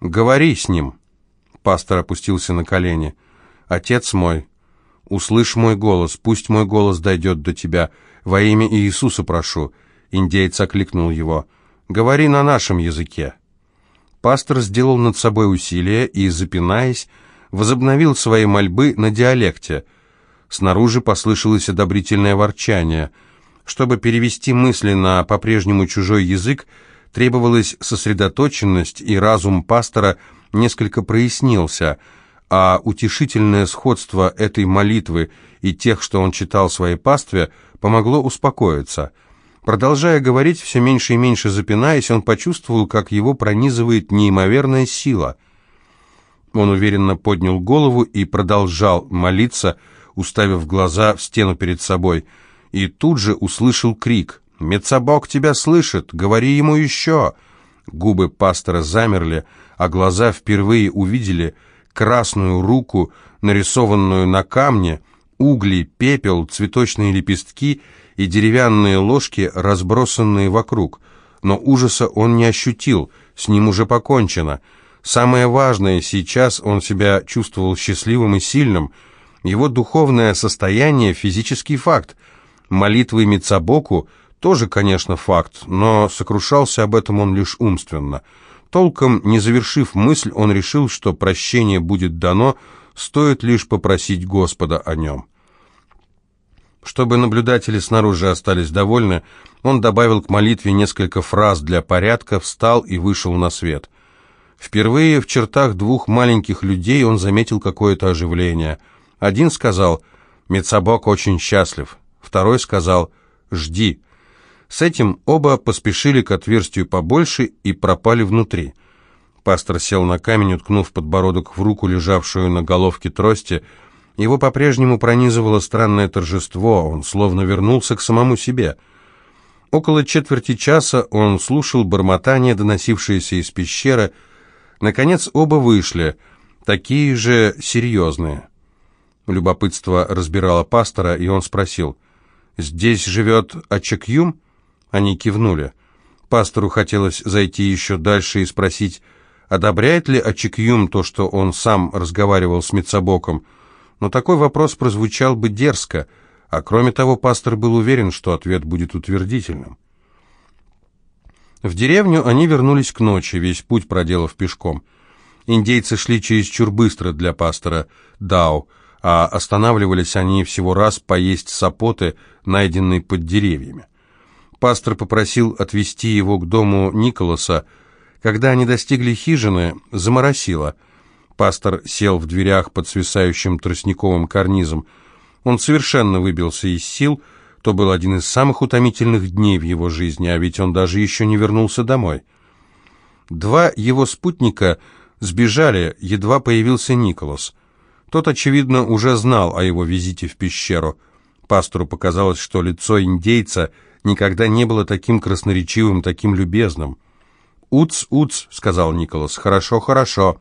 «Говори с ним». Пастор опустился на колени. «Отец мой, Услышь мой голос, пусть мой голос дойдет до тебя. Во имя Иисуса прошу». Индеец окликнул его. «Говори на нашем языке». Пастор сделал над собой усилие и, запинаясь, возобновил свои мольбы на диалекте. Снаружи послышалось одобрительное ворчание. Чтобы перевести мысли на по-прежнему чужой язык, требовалась сосредоточенность, и разум пастора несколько прояснился – а утешительное сходство этой молитвы и тех, что он читал своей пастве, помогло успокоиться. Продолжая говорить, все меньше и меньше запинаясь, он почувствовал, как его пронизывает неимоверная сила. Он уверенно поднял голову и продолжал молиться, уставив глаза в стену перед собой, и тут же услышал крик «Мецабок тебя слышит! Говори ему еще!» Губы пастора замерли, а глаза впервые увидели – красную руку, нарисованную на камне, угли, пепел, цветочные лепестки и деревянные ложки, разбросанные вокруг. Но ужаса он не ощутил, с ним уже покончено. Самое важное, сейчас он себя чувствовал счастливым и сильным. Его духовное состояние – физический факт. Молитвы Мицабоку – тоже, конечно, факт, но сокрушался об этом он лишь умственно – Толком не завершив мысль, он решил, что прощение будет дано, стоит лишь попросить Господа о нем. Чтобы наблюдатели снаружи остались довольны, он добавил к молитве несколько фраз для порядка, встал и вышел на свет. Впервые в чертах двух маленьких людей он заметил какое-то оживление. Один сказал «Мецабок очень счастлив», второй сказал «Жди». С этим оба поспешили к отверстию побольше и пропали внутри. Пастор сел на камень, уткнув подбородок в руку, лежавшую на головке трости. Его по-прежнему пронизывало странное торжество, он словно вернулся к самому себе. Около четверти часа он слушал бормотание, доносившееся из пещеры. Наконец оба вышли, такие же серьезные. Любопытство разбирало пастора, и он спросил, «Здесь живет Ачакюм?» Они кивнули. Пастору хотелось зайти еще дальше и спросить, одобряет ли Ачикьюм то, что он сам разговаривал с Мицабоком, но такой вопрос прозвучал бы дерзко, а кроме того, пастор был уверен, что ответ будет утвердительным. В деревню они вернулись к ночи, весь путь проделав пешком. Индейцы шли чересчур быстро для пастора Дау, а останавливались они всего раз поесть сапоты, найденные под деревьями. Пастор попросил отвезти его к дому Николаса. Когда они достигли хижины, заморосило. Пастор сел в дверях под свисающим тростниковым карнизом. Он совершенно выбился из сил. То был один из самых утомительных дней в его жизни, а ведь он даже еще не вернулся домой. Два его спутника сбежали, едва появился Николас. Тот, очевидно, уже знал о его визите в пещеру. Пастору показалось, что лицо индейца – никогда не было таким красноречивым, таким любезным. «Уц, уц», — сказал Николас, — «хорошо, хорошо.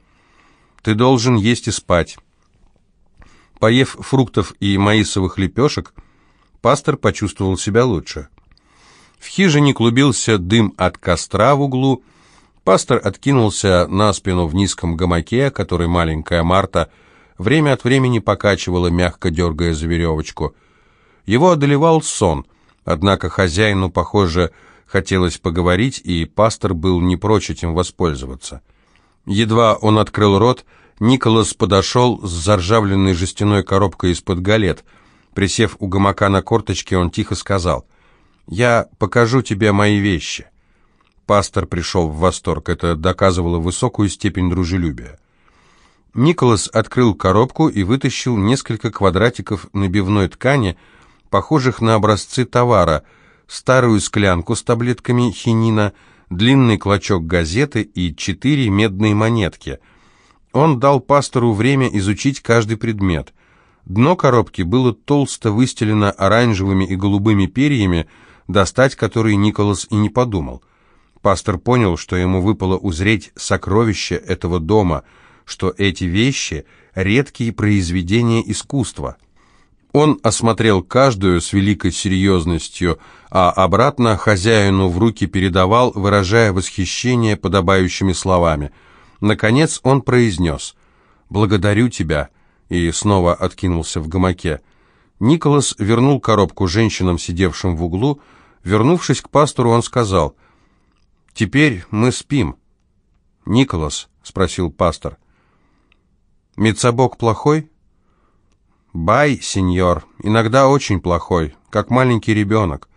Ты должен есть и спать». Поев фруктов и маисовых лепешек, пастор почувствовал себя лучше. В хижине клубился дым от костра в углу. Пастор откинулся на спину в низком гамаке, который маленькая Марта время от времени покачивала, мягко дергая за веревочку. Его одолевал сон. Однако хозяину, похоже, хотелось поговорить, и пастор был не прочь этим воспользоваться. Едва он открыл рот, Николас подошел с заржавленной жестяной коробкой из-под галет. Присев у гамака на корточке, он тихо сказал, «Я покажу тебе мои вещи». Пастор пришел в восторг, это доказывало высокую степень дружелюбия. Николас открыл коробку и вытащил несколько квадратиков набивной ткани, похожих на образцы товара, старую склянку с таблетками хинина, длинный клочок газеты и четыре медные монетки. Он дал пастору время изучить каждый предмет. Дно коробки было толсто выстелено оранжевыми и голубыми перьями, достать которые Николас и не подумал. Пастор понял, что ему выпало узреть сокровища этого дома, что эти вещи — редкие произведения искусства. Он осмотрел каждую с великой серьезностью, а обратно хозяину в руки передавал, выражая восхищение подобающими словами. Наконец он произнес «Благодарю тебя» и снова откинулся в гамаке. Николас вернул коробку женщинам, сидевшим в углу. Вернувшись к пастору, он сказал «Теперь мы спим». «Николас?» — спросил пастор. «Мецабок плохой?» Бай, сеньор, иногда очень плохой, как маленький ребенок.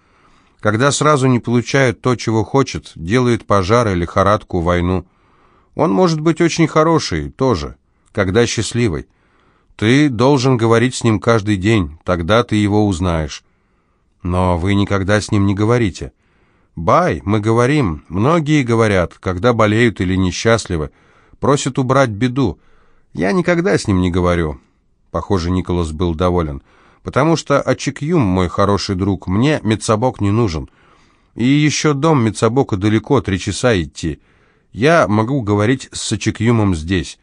Когда сразу не получает то, чего хочет, делает пожар или лихорадку, войну. Он может быть очень хороший, тоже, когда счастливый. Ты должен говорить с ним каждый день, тогда ты его узнаешь. Но вы никогда с ним не говорите. Бай, мы говорим, многие говорят, когда болеют или несчастливы, просят убрать беду. Я никогда с ним не говорю, Похоже, Николас был доволен. «Потому что Ачикюм, мой хороший друг, мне Мецабок не нужен. И еще дом Мецабока далеко, три часа идти. Я могу говорить с Ачикюмом здесь».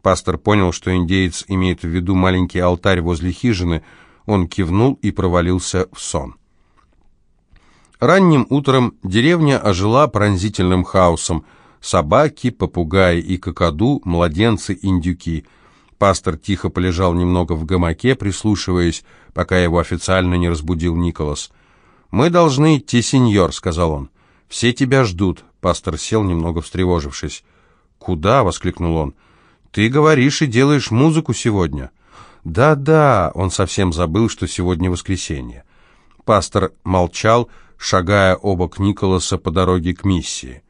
Пастор понял, что индеец имеет в виду маленький алтарь возле хижины. Он кивнул и провалился в сон. Ранним утром деревня ожила пронзительным хаосом. Собаки, попугаи и какаду, младенцы, индюки — Пастор тихо полежал немного в гамаке, прислушиваясь, пока его официально не разбудил Николас. «Мы должны идти, сеньор», — сказал он. «Все тебя ждут», — пастор сел, немного встревожившись. «Куда?» — воскликнул он. «Ты говоришь и делаешь музыку сегодня». «Да-да», — он совсем забыл, что сегодня воскресенье. Пастор молчал, шагая обок Николаса по дороге к миссии.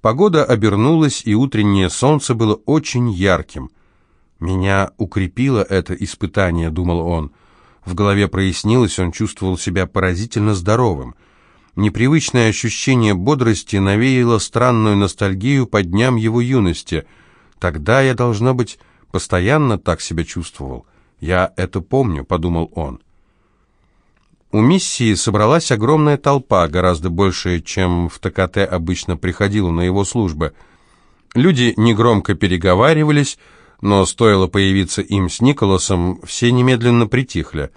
Погода обернулась, и утреннее солнце было очень ярким — «Меня укрепило это испытание», — думал он. В голове прояснилось, он чувствовал себя поразительно здоровым. Непривычное ощущение бодрости навеяло странную ностальгию по дням его юности. Тогда я, должно быть, постоянно так себя чувствовал. «Я это помню», — подумал он. У миссии собралась огромная толпа, гораздо большая, чем в ТКТ обычно приходила на его службы. Люди негромко переговаривались, но стоило появиться им с Николасом, все немедленно притихли.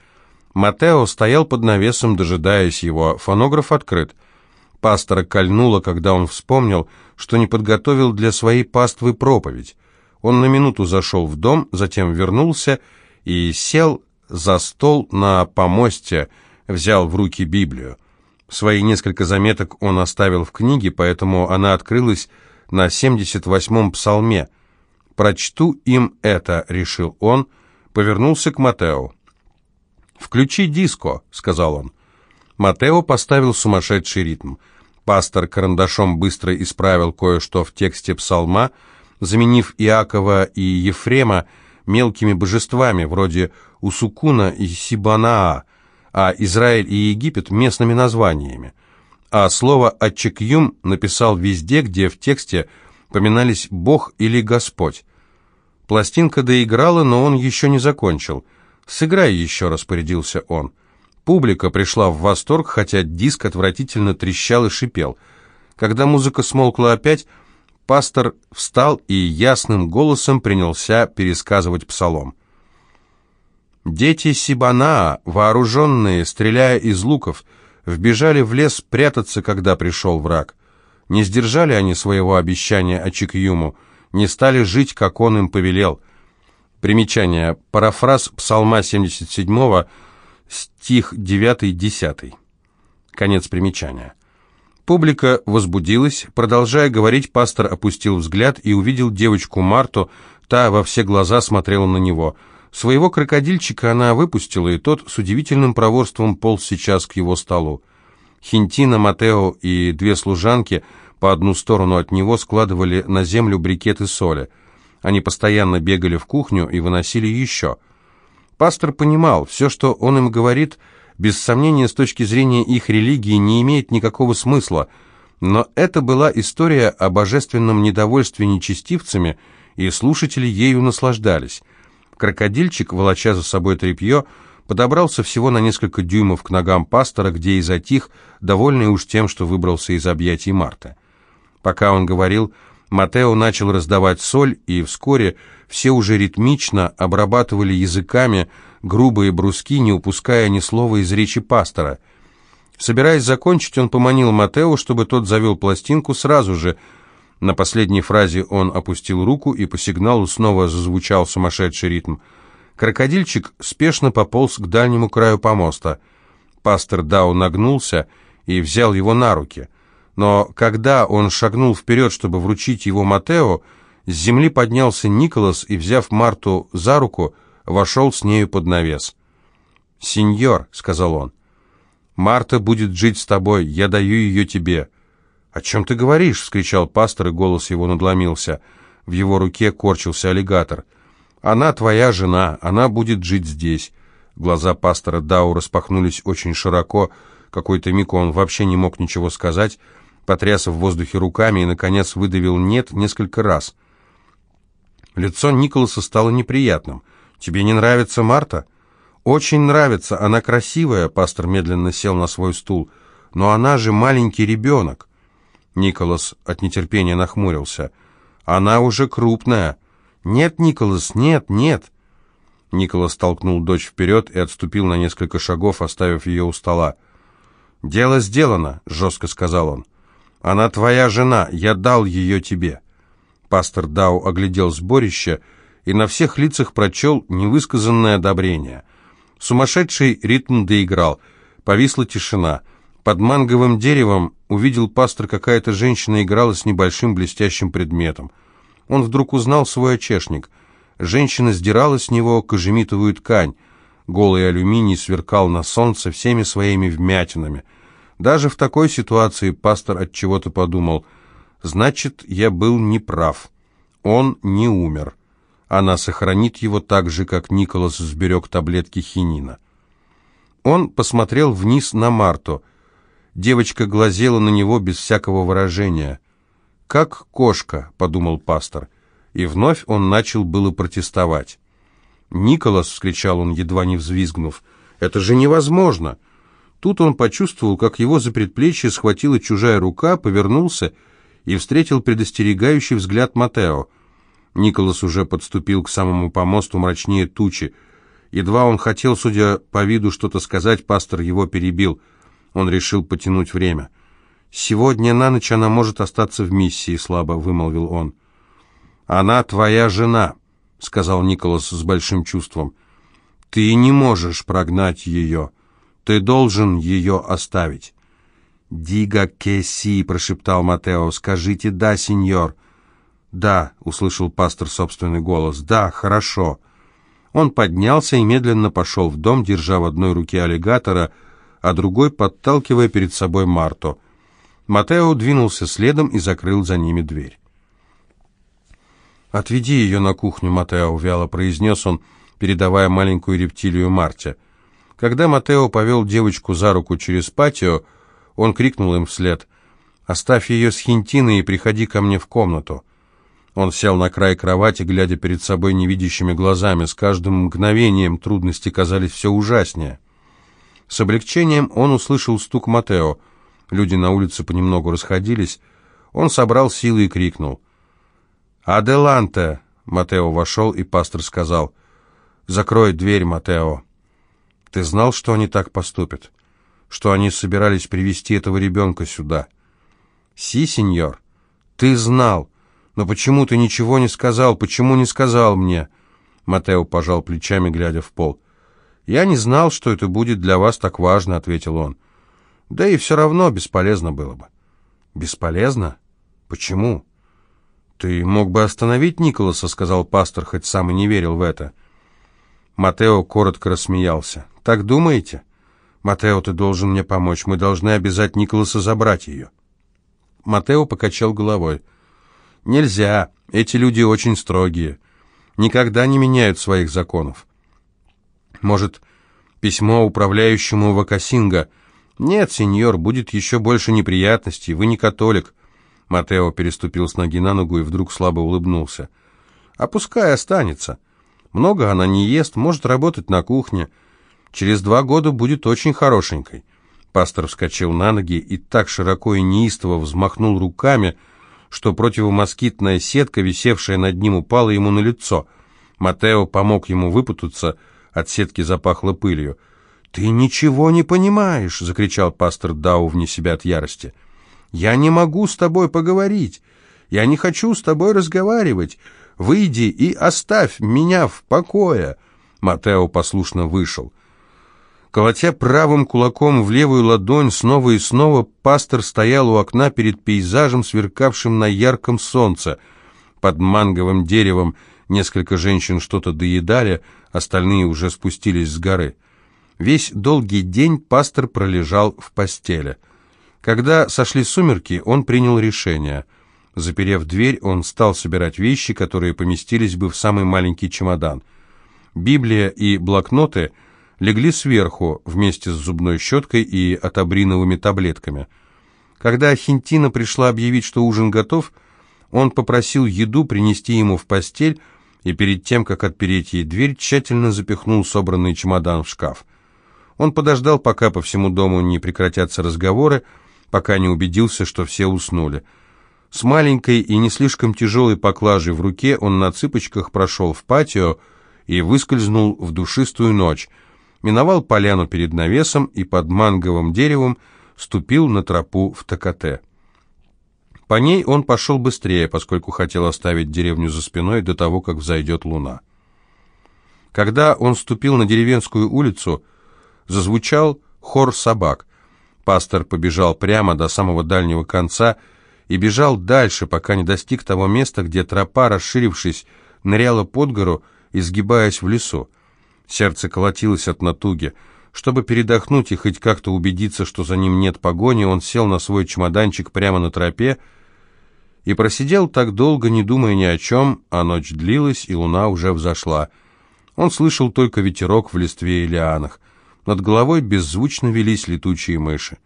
Матео стоял под навесом, дожидаясь его, фонограф открыт. Пастора кольнуло, когда он вспомнил, что не подготовил для своей паствы проповедь. Он на минуту зашел в дом, затем вернулся и сел за стол на помосте, взял в руки Библию. Свои несколько заметок он оставил в книге, поэтому она открылась на 78-м псалме. «Прочту им это», — решил он, повернулся к Матео. «Включи диско», — сказал он. Матео поставил сумасшедший ритм. Пастор карандашом быстро исправил кое-что в тексте псалма, заменив Иакова и Ефрема мелкими божествами, вроде Усукуна и Сибанаа, а Израиль и Египет местными названиями. А слово «ачекюм» написал везде, где в тексте поминались «Бог» или «Господь». Пластинка доиграла, но он еще не закончил. «Сыграй еще», — распорядился он. Публика пришла в восторг, хотя диск отвратительно трещал и шипел. Когда музыка смолкла опять, пастор встал и ясным голосом принялся пересказывать псалом. Дети Сибанаа, вооруженные, стреляя из луков, вбежали в лес прятаться, когда пришел враг. Не сдержали они своего обещания Ачикюму, не стали жить, как он им повелел. Примечание. Парафраз Псалма 77, стих 9-10. Конец примечания. Публика возбудилась. Продолжая говорить, пастор опустил взгляд и увидел девочку Марту, та во все глаза смотрела на него. Своего крокодильчика она выпустила, и тот с удивительным проворством полз сейчас к его столу. Хинтина, Матео и две служанки по одну сторону от него складывали на землю брикеты соли. Они постоянно бегали в кухню и выносили еще. Пастор понимал, все, что он им говорит – без сомнения, с точки зрения их религии не имеет никакого смысла, но это была история о божественном недовольстве нечестивцами, и слушатели ею наслаждались. Крокодильчик, волоча за собой тряпье, подобрался всего на несколько дюймов к ногам пастора, где и затих, довольный уж тем, что выбрался из объятий Марта. Пока он говорил, Матео начал раздавать соль, и вскоре все уже ритмично обрабатывали языками грубые бруски, не упуская ни слова из речи пастора. Собираясь закончить, он поманил Матео, чтобы тот завел пластинку сразу же. На последней фразе он опустил руку, и по сигналу снова зазвучал сумасшедший ритм. Крокодильчик спешно пополз к дальнему краю помоста. Пастор Дау нагнулся и взял его на руки. Но когда он шагнул вперед, чтобы вручить его Матео, с земли поднялся Николас и, взяв Марту за руку, вошел с нею под навес. «Сеньор», — сказал он, — «Марта будет жить с тобой, я даю ее тебе». «О чем ты говоришь?» — вскричал пастор, и голос его надломился. В его руке корчился аллигатор. «Она твоя жена, она будет жить здесь». Глаза пастора Дау распахнулись очень широко. Какой-то миг он вообще не мог ничего сказать, потряс в воздухе руками и, наконец, выдавил «нет» несколько раз. Лицо Николаса стало неприятным — «Тебе не нравится Марта?» «Очень нравится, она красивая», — пастор медленно сел на свой стул. «Но она же маленький ребенок». Николас от нетерпения нахмурился. «Она уже крупная». «Нет, Николас, нет, нет». Николас толкнул дочь вперед и отступил на несколько шагов, оставив ее у стола. «Дело сделано», — жестко сказал он. «Она твоя жена, я дал ее тебе». Пастор Дау оглядел сборище и на всех лицах прочел невысказанное одобрение. Сумасшедший ритм доиграл, повисла тишина. Под манговым деревом увидел пастор, какая-то женщина играла с небольшим блестящим предметом. Он вдруг узнал свой очешник. Женщина сдирала с него кожемитовую ткань. Голый алюминий сверкал на солнце всеми своими вмятинами. Даже в такой ситуации пастор от чего-то подумал, значит, я был неправ. Он не умер. она сохранит его так же, как Николас сберег таблетки хинина. Он посмотрел вниз на Марту. Девочка глазела на него без всякого выражения. «Как кошка», — подумал пастор, и вновь он начал было протестовать. «Николас!» — вскричал он, едва не взвизгнув. «Это же невозможно!» Тут он почувствовал, как его за предплечье схватила чужая рука, повернулся и встретил предостерегающий взгляд Матео. Николас уже подступил к самому помосту мрачнее тучи. Едва он хотел, судя по виду, что-то сказать, пастор его перебил. Он решил потянуть время. «Сегодня на ночь она может остаться в миссии», — слабо вымолвил он. «Она твоя жена», — сказал Николас с большим чувством. «Ты не можешь прогнать ее. Ты должен ее оставить». «Дига кеси», — прошептал Матео, — «скажите «да, сеньор». «Да», — услышал пастор собственный голос, — «да, хорошо». Он поднялся и медленно пошел в дом, держа в одной руке аллигатора, а другой подталкивая перед собой Марту. Матео двинулся следом и закрыл за ними дверь. «Отведи ее на кухню, Матео», — вяло произнес он, передавая маленькую рептилию Марте. Когда Матео повел девочку за руку через патио, он крикнул им вслед «Оставь ее с Хинтиной и приходи ко мне в комнату». Он сел на край кровати, глядя перед собой невидящими глазами. С каждым мгновением трудности казались все ужаснее. С облегчением он услышал стук Матео. Люди на улице понемногу расходились. Он собрал силы и крикнул. «Аделанте!» Матео вошел, и пастор сказал. «Закрой дверь, Матео». «Ты знал, что они так поступят? Что они собирались привести этого ребенка сюда?» «Си, сеньор, ты знал!» «Но почему ты ничего не сказал? Почему не сказал мне?» Матео пожал плечами, глядя в пол. «Я не знал, что это будет для вас так важно», — ответил он. «Да и все равно бесполезно было бы». «Бесполезно? Почему?» «Ты мог бы остановить Николаса», — сказал пастор, хоть сам и не верил в это. Матео коротко рассмеялся. «Так думаете?» «Матео, ты должен мне помочь. Мы должны обязать Николаса забрать ее». Матео покачал головой. Нельзя. Эти люди очень строгие. Никогда не меняют своих законов. Может, письмо управляющему Вакасинга? Нет, сеньор, будет еще больше неприятностей. Вы не католик. Матео переступил с ноги на ногу и вдруг слабо улыбнулся. А пускай останется. Много она не ест, может работать на кухне. Через два года будет очень хорошенькой. Пастор вскочил на ноги и так широко и неистово взмахнул руками, что противомоскитная сетка, висевшая над ним, упала ему на лицо. Матео помог ему выпутаться, от сетки запахло пылью. «Ты ничего не понимаешь!» — закричал пастор Дау вне себя от ярости. «Я не могу с тобой поговорить! Я не хочу с тобой разговаривать! Выйди и оставь меня в покое!» Матео послушно вышел. Колотя правым кулаком в левую ладонь, снова и снова пастор стоял у окна перед пейзажем, сверкавшим на ярком солнце. Под манговым деревом несколько женщин что-то доедали, остальные уже спустились с горы. Весь долгий день пастор пролежал в постели. Когда сошли сумерки, он принял решение. Заперев дверь, он стал собирать вещи, которые поместились бы в самый маленький чемодан. Библия и блокноты — легли сверху вместе с зубной щеткой и отобриновыми таблетками. Когда Хинтина пришла объявить, что ужин готов, он попросил еду принести ему в постель и перед тем, как отпереть ей дверь, тщательно запихнул собранный чемодан в шкаф. Он подождал, пока по всему дому не прекратятся разговоры, пока не убедился, что все уснули. С маленькой и не слишком тяжелой поклажей в руке он на цыпочках прошел в патио и выскользнул в душистую ночь – миновал поляну перед навесом и под манговым деревом ступил на тропу в Токате. По ней он пошел быстрее, поскольку хотел оставить деревню за спиной до того, как взойдет луна. Когда он ступил на деревенскую улицу, зазвучал хор собак. Пастор побежал прямо до самого дальнего конца и бежал дальше, пока не достиг того места, где тропа, расширившись, ныряла под гору, изгибаясь в лесу. Сердце колотилось от натуги. Чтобы передохнуть и хоть как-то убедиться, что за ним нет погони, он сел на свой чемоданчик прямо на тропе И просидел так долго, не думая ни о чем, а ночь длилась, и луна уже взошла. Он слышал только ветерок в листве и лианах. Над головой беззвучно велись летучие мыши.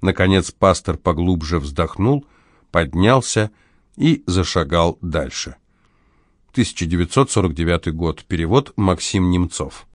Наконец пастор поглубже вздохнул, поднялся и зашагал дальше. 1949 год. Перевод Максим Немцов.